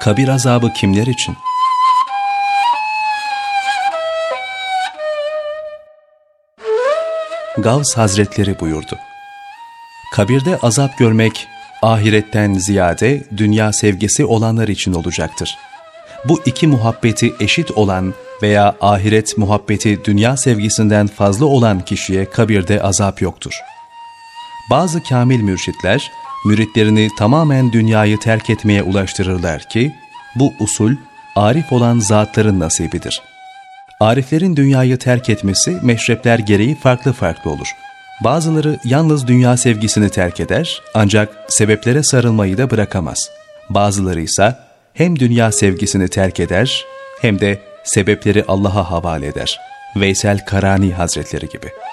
Kabir azabı kimler için? Gavs Hazretleri buyurdu. Kabirde azap görmek, ahiretten ziyade dünya sevgisi olanlar için olacaktır. Bu iki muhabbeti eşit olan veya ahiret muhabbeti dünya sevgisinden fazla olan kişiye kabirde azap yoktur. Bazı kamil mürşitler, müritlerini tamamen dünyayı terk etmeye ulaştırırlar ki, bu usul arif olan zatların nasibidir. Ariflerin dünyayı terk etmesi meşrepler gereği farklı farklı olur. Bazıları yalnız dünya sevgisini terk eder ancak sebeplere sarılmayı da bırakamaz. Bazıları ise hem dünya sevgisini terk eder hem de sebepleri Allah'a havale eder. Veysel Karani Hazretleri gibi.''